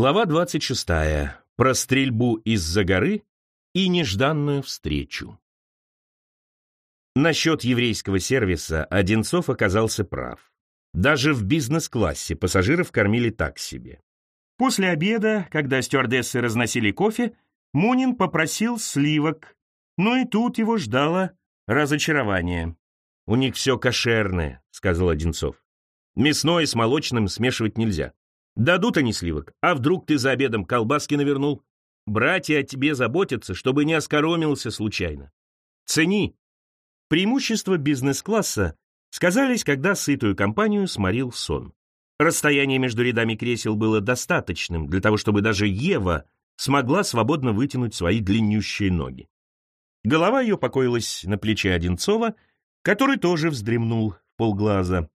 Глава 26. Про стрельбу из-за горы и нежданную встречу. Насчет еврейского сервиса Одинцов оказался прав. Даже в бизнес-классе пассажиров кормили так себе. После обеда, когда стюардессы разносили кофе, Мунин попросил сливок, но и тут его ждало разочарование. «У них все кошерное», — сказал Одинцов. «Мясное с молочным смешивать нельзя. Дадут они сливок, а вдруг ты за обедом колбаски навернул? Братья о тебе заботятся, чтобы не оскоромился случайно. Цени. Преимущества бизнес-класса сказались, когда сытую компанию сморил сон. Расстояние между рядами кресел было достаточным для того, чтобы даже Ева смогла свободно вытянуть свои длиннющие ноги. Голова ее покоилась на плече Одинцова, который тоже вздремнул в полглаза.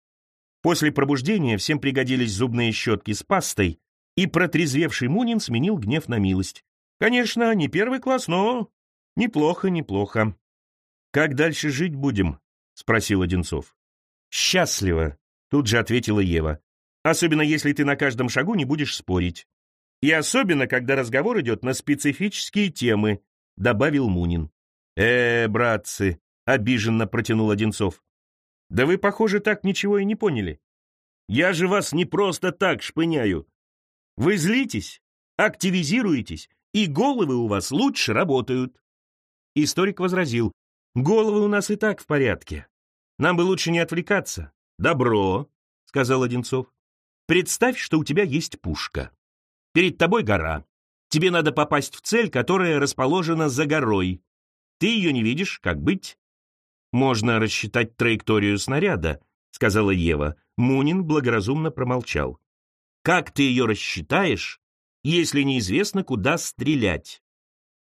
После пробуждения всем пригодились зубные щетки с пастой, и протрезвевший Мунин сменил гнев на милость. Конечно, не первый класс, но неплохо, неплохо. «Как дальше жить будем?» — спросил Одинцов. «Счастливо», — тут же ответила Ева. «Особенно, если ты на каждом шагу не будешь спорить. И особенно, когда разговор идет на специфические темы», — добавил Мунин. «Э, братцы», — обиженно протянул Одинцов. Да вы, похоже, так ничего и не поняли. Я же вас не просто так шпыняю. Вы злитесь, активизируетесь, и головы у вас лучше работают. Историк возразил, головы у нас и так в порядке. Нам бы лучше не отвлекаться. Добро, сказал Одинцов. Представь, что у тебя есть пушка. Перед тобой гора. Тебе надо попасть в цель, которая расположена за горой. Ты ее не видишь, как быть? «Можно рассчитать траекторию снаряда», — сказала Ева. Мунин благоразумно промолчал. «Как ты ее рассчитаешь, если неизвестно, куда стрелять?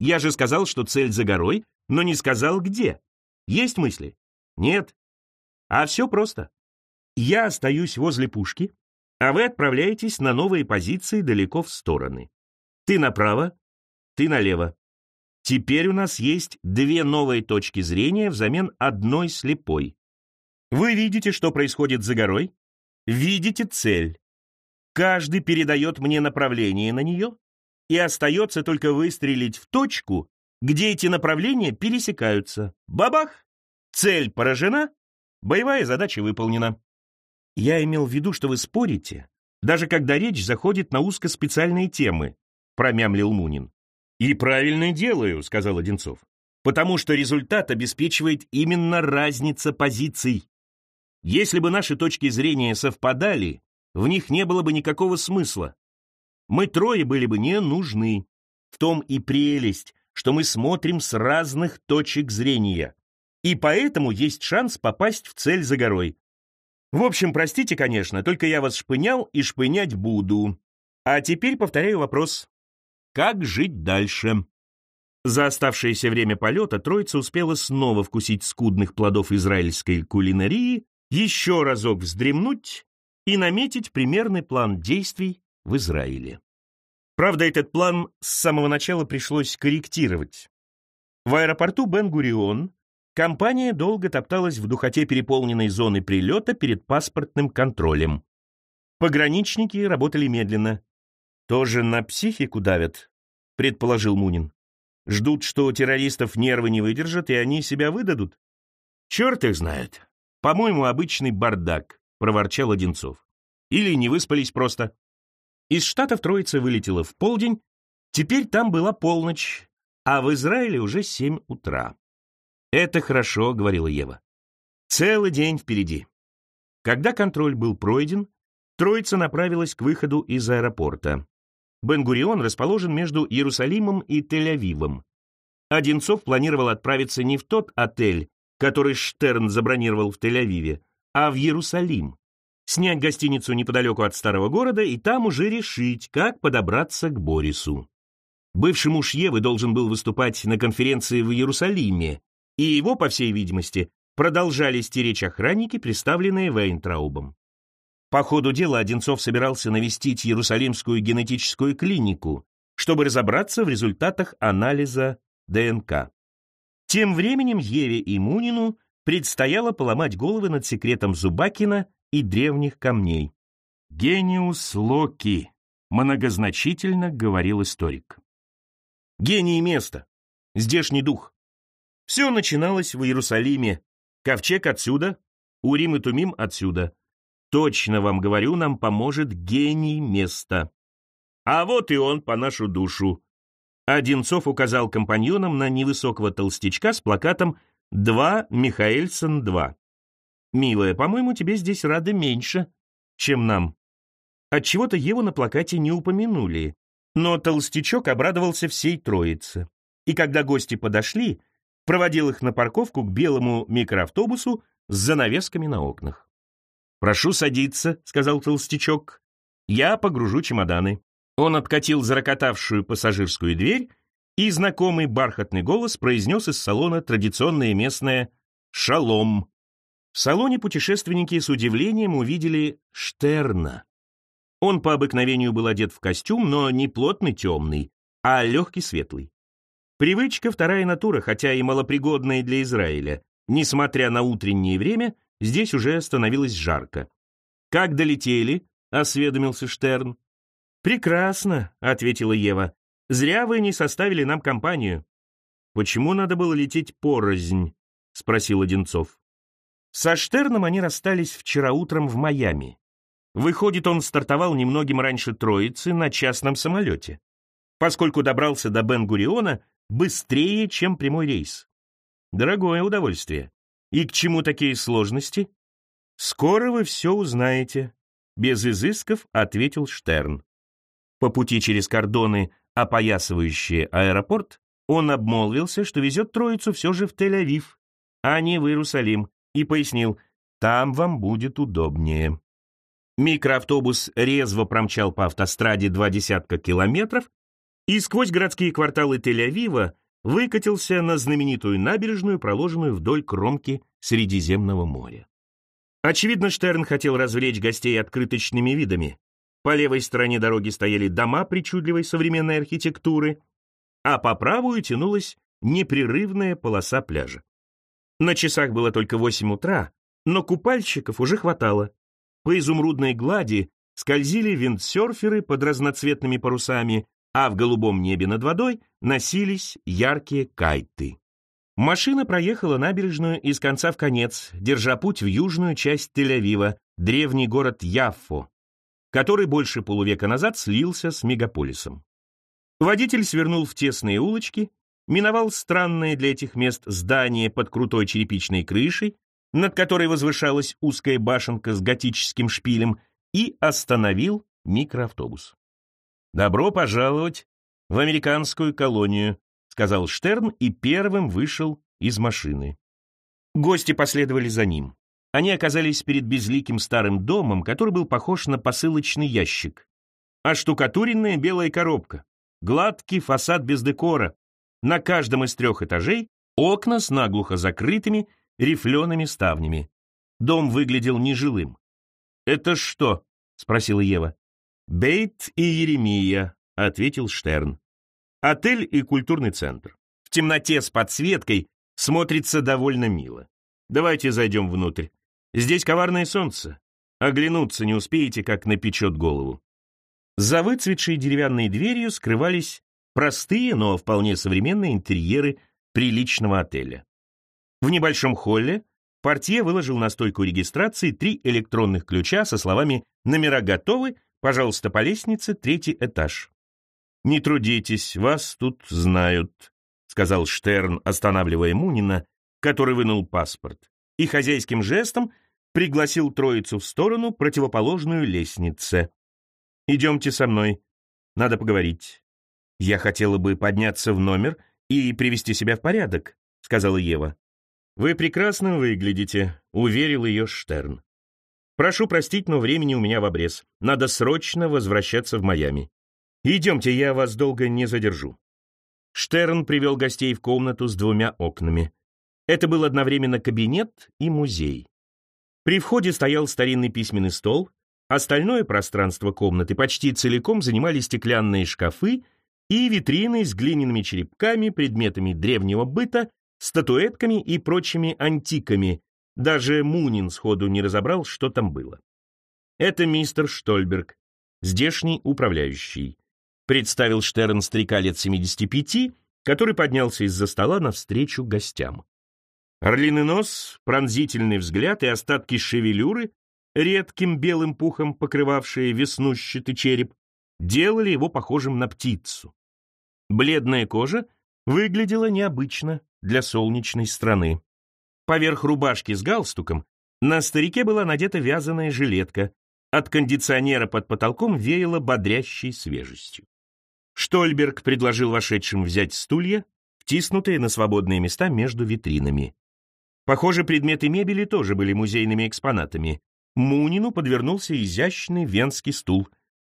Я же сказал, что цель за горой, но не сказал, где. Есть мысли? Нет. А все просто. Я остаюсь возле пушки, а вы отправляетесь на новые позиции далеко в стороны. Ты направо, ты налево. Теперь у нас есть две новые точки зрения взамен одной слепой. Вы видите, что происходит за горой? Видите цель. Каждый передает мне направление на нее, и остается только выстрелить в точку, где эти направления пересекаются. Бабах! Цель поражена, боевая задача выполнена. Я имел в виду, что вы спорите, даже когда речь заходит на узкоспециальные темы, промямлил Мунин. «И правильно делаю», — сказал Одинцов, «потому что результат обеспечивает именно разница позиций. Если бы наши точки зрения совпадали, в них не было бы никакого смысла. Мы трое были бы не нужны. В том и прелесть, что мы смотрим с разных точек зрения. И поэтому есть шанс попасть в цель за горой. В общем, простите, конечно, только я вас шпынял и шпынять буду. А теперь повторяю вопрос. Как жить дальше? За оставшееся время полета троица успела снова вкусить скудных плодов израильской кулинарии, еще разок вздремнуть и наметить примерный план действий в Израиле. Правда, этот план с самого начала пришлось корректировать. В аэропорту Бен-Гурион компания долго топталась в духоте переполненной зоны прилета перед паспортным контролем. Пограничники работали медленно, «Тоже на психику давят», — предположил Мунин. «Ждут, что террористов нервы не выдержат, и они себя выдадут?» «Черт их знает. По-моему, обычный бардак», — проворчал Одинцов. «Или не выспались просто». Из Штатов троица вылетела в полдень, теперь там была полночь, а в Израиле уже семь утра. «Это хорошо», — говорила Ева. «Целый день впереди». Когда контроль был пройден, троица направилась к выходу из аэропорта. Бен-Гурион расположен между Иерусалимом и Тель-Авивом. Одинцов планировал отправиться не в тот отель, который Штерн забронировал в Тель-Авиве, а в Иерусалим, снять гостиницу неподалеку от старого города и там уже решить, как подобраться к Борису. Бывший муж Евы должен был выступать на конференции в Иерусалиме, и его, по всей видимости, продолжали стеречь охранники, представленные Вейнтраубом. По ходу дела Одинцов собирался навестить Иерусалимскую генетическую клинику, чтобы разобраться в результатах анализа ДНК. Тем временем Еве и Мунину предстояло поломать головы над секретом Зубакина и древних камней. «Гениус Локи», многозначительно говорил историк. Гений места, здешний дух. Все начиналось в Иерусалиме. Ковчег отсюда, Урим и Тумим отсюда. Точно вам говорю, нам поможет гений места. А вот и он по нашу душу. Одинцов указал компаньонам на невысокого толстячка с плакатом «Два Михаэльсон два». «Милая, по-моему, тебе здесь рады меньше, чем нам». Отчего-то Еву на плакате не упомянули, но толстячок обрадовался всей троице. И когда гости подошли, проводил их на парковку к белому микроавтобусу с занавесками на окнах. «Прошу садиться», — сказал толстячок. «Я погружу чемоданы». Он откатил зарокотавшую пассажирскую дверь, и знакомый бархатный голос произнес из салона традиционное местное «Шалом». В салоне путешественники с удивлением увидели Штерна. Он по обыкновению был одет в костюм, но не плотный темный, а легкий светлый. Привычка вторая натура, хотя и малопригодная для Израиля. Несмотря на утреннее время, здесь уже становилось жарко. «Как долетели?» — осведомился Штерн. «Прекрасно», — ответила Ева. «Зря вы не составили нам компанию». «Почему надо было лететь порознь?» — спросил Одинцов. Со Штерном они расстались вчера утром в Майами. Выходит, он стартовал немногим раньше Троицы на частном самолете, поскольку добрался до Бен-Гуриона быстрее, чем прямой рейс. Дорогое удовольствие. И к чему такие сложности? Скоро вы все узнаете. Без изысков ответил Штерн. По пути через кордоны, опоясывающие аэропорт, он обмолвился, что везет троицу все же в Тель-Авив, а не в Иерусалим, и пояснил, там вам будет удобнее. Микроавтобус резво промчал по автостраде два десятка километров и сквозь городские кварталы Тель-Авива выкатился на знаменитую набережную, проложенную вдоль кромки Средиземного моря. Очевидно, Штерн хотел развлечь гостей открыточными видами. По левой стороне дороги стояли дома причудливой современной архитектуры, а по правую тянулась непрерывная полоса пляжа. На часах было только восемь утра, но купальщиков уже хватало. По изумрудной глади скользили виндсерферы под разноцветными парусами, а в голубом небе над водой носились яркие кайты. Машина проехала набережную из конца в конец, держа путь в южную часть Тель-Авива, древний город Яффо, который больше полувека назад слился с мегаполисом. Водитель свернул в тесные улочки, миновал странные для этих мест здания под крутой черепичной крышей, над которой возвышалась узкая башенка с готическим шпилем, и остановил микроавтобус. «Добро пожаловать в американскую колонию», сказал Штерн и первым вышел из машины. Гости последовали за ним. Они оказались перед безликим старым домом, который был похож на посылочный ящик. А штукатуренная белая коробка, гладкий фасад без декора. На каждом из трех этажей окна с наглухо закрытыми рифлеными ставнями. Дом выглядел нежилым. «Это что?» — спросила Ева. «Бейт и Еремия», — ответил Штерн. «Отель и культурный центр. В темноте с подсветкой смотрится довольно мило. Давайте зайдем внутрь. Здесь коварное солнце. Оглянуться не успеете, как напечет голову». За выцветшей деревянной дверью скрывались простые, но вполне современные интерьеры приличного отеля. В небольшом холле портье выложил на стойку регистрации три электронных ключа со словами «Номера готовы, пожалуйста, по лестнице, третий этаж». «Не трудитесь, вас тут знают», — сказал Штерн, останавливая Мунина, который вынул паспорт, и хозяйским жестом пригласил троицу в сторону, противоположную лестнице. «Идемте со мной, надо поговорить». «Я хотела бы подняться в номер и привести себя в порядок», — сказала Ева. «Вы прекрасно выглядите», — уверил ее Штерн. «Прошу простить, но времени у меня в обрез. Надо срочно возвращаться в Майами. Идемте, я вас долго не задержу». Штерн привел гостей в комнату с двумя окнами. Это был одновременно кабинет и музей. При входе стоял старинный письменный стол, остальное пространство комнаты почти целиком занимали стеклянные шкафы и витрины с глиняными черепками, предметами древнего быта статуэтками и прочими антиками. Даже Мунин сходу не разобрал, что там было. «Это мистер Штольберг», здешний управляющий. Представил Штерн старика лет 75, который поднялся из-за стола навстречу гостям. Орлиный нос, пронзительный взгляд и остатки шевелюры, редким белым пухом покрывавшие веснущатый череп, делали его похожим на птицу. Бледная кожа выглядела необычно для солнечной страны. Поверх рубашки с галстуком на старике была надета вязаная жилетка, от кондиционера под потолком веяло бодрящей свежестью. Штольберг предложил вошедшим взять стулья, втиснутые на свободные места между витринами. Похоже, предметы мебели тоже были музейными экспонатами. Мунину подвернулся изящный венский стул.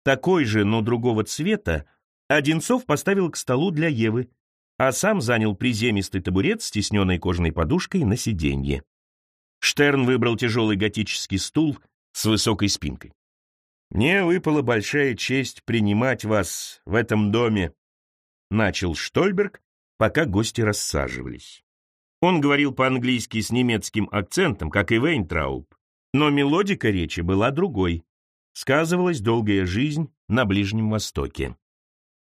Такой же, но другого цвета, Одинцов поставил к столу для Евы, а сам занял приземистый табурет с тесненной кожаной подушкой на сиденье. Штерн выбрал тяжелый готический стул с высокой спинкой. «Мне выпала большая честь принимать вас в этом доме», — начал Штольберг, пока гости рассаживались. Он говорил по-английски с немецким акцентом, как и Вейнтрауб, но мелодика речи была другой. Сказывалась долгая жизнь на Ближнем Востоке.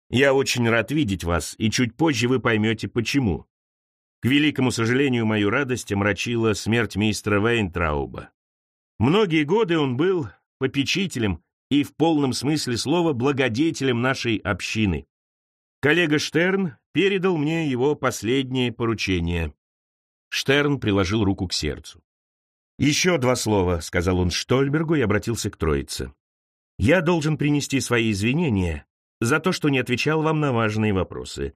«Я очень рад видеть вас, и чуть позже вы поймете, почему. К великому сожалению, мою радость омрачила смерть мистера Вейнтрауба. Многие годы он был попечителем и в полном смысле слова благодетелем нашей общины. Коллега Штерн передал мне его последнее поручение. Штерн приложил руку к сердцу. «Еще два слова», — сказал он Штольбергу и обратился к Троице. «Я должен принести свои извинения за то, что не отвечал вам на важные вопросы.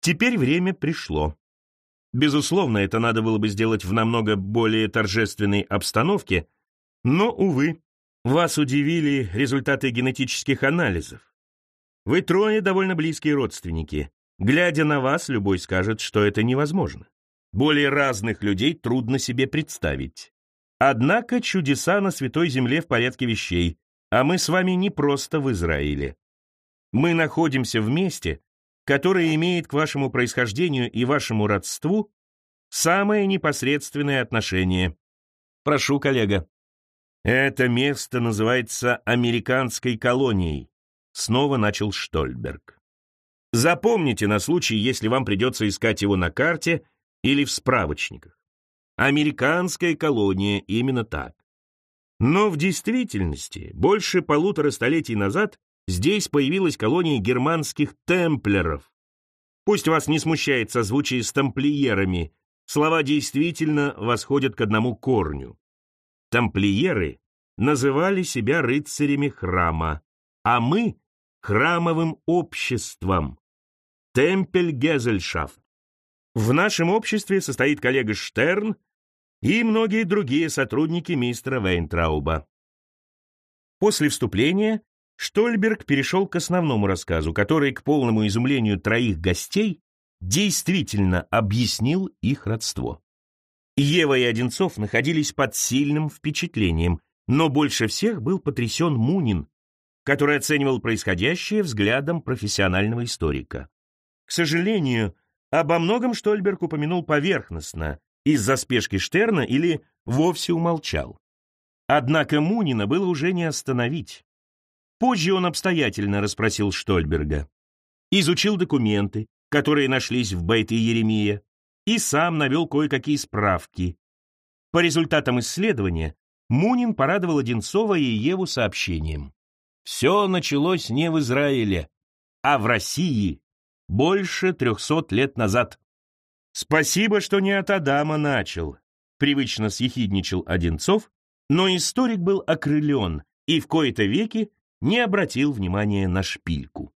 Теперь время пришло. Безусловно, это надо было бы сделать в намного более торжественной обстановке, но, увы, вас удивили результаты генетических анализов. Вы трое довольно близкие родственники. Глядя на вас, любой скажет, что это невозможно. Более разных людей трудно себе представить. Однако чудеса на Святой Земле в порядке вещей, а мы с вами не просто в Израиле. Мы находимся в месте, которое имеет к вашему происхождению и вашему родству самое непосредственное отношение. Прошу, коллега. Это место называется американской колонией, снова начал Штольберг. Запомните на случай, если вам придется искать его на карте или в справочниках. Американская колония именно так. Но в действительности, больше полутора столетий назад Здесь появилась колония германских темплеров. Пусть вас не смущает созвучие с тамплиерами, слова действительно восходят к одному корню. Тамплиеры называли себя рыцарями храма, а мы — храмовым обществом. Темпель Гезельшафт. В нашем обществе состоит коллега Штерн и многие другие сотрудники мистера Вейнтрауба. После вступления Штольберг перешел к основному рассказу, который, к полному изумлению троих гостей, действительно объяснил их родство. Ева и Одинцов находились под сильным впечатлением, но больше всех был потрясен Мунин, который оценивал происходящее взглядом профессионального историка. К сожалению, обо многом Штольберг упомянул поверхностно, из-за спешки Штерна или вовсе умолчал. Однако Мунина было уже не остановить. Позже он обстоятельно расспросил Штольберга. Изучил документы, которые нашлись в Бейте Еремия, и сам навел кое-какие справки. По результатам исследования Мунин порадовал Одинцова и Еву сообщением. Все началось не в Израиле, а в России больше трехсот лет назад. «Спасибо, что не от Адама начал», — привычно съехидничал Одинцов, но историк был окрылен и в кои-то веки не обратил внимания на шпильку.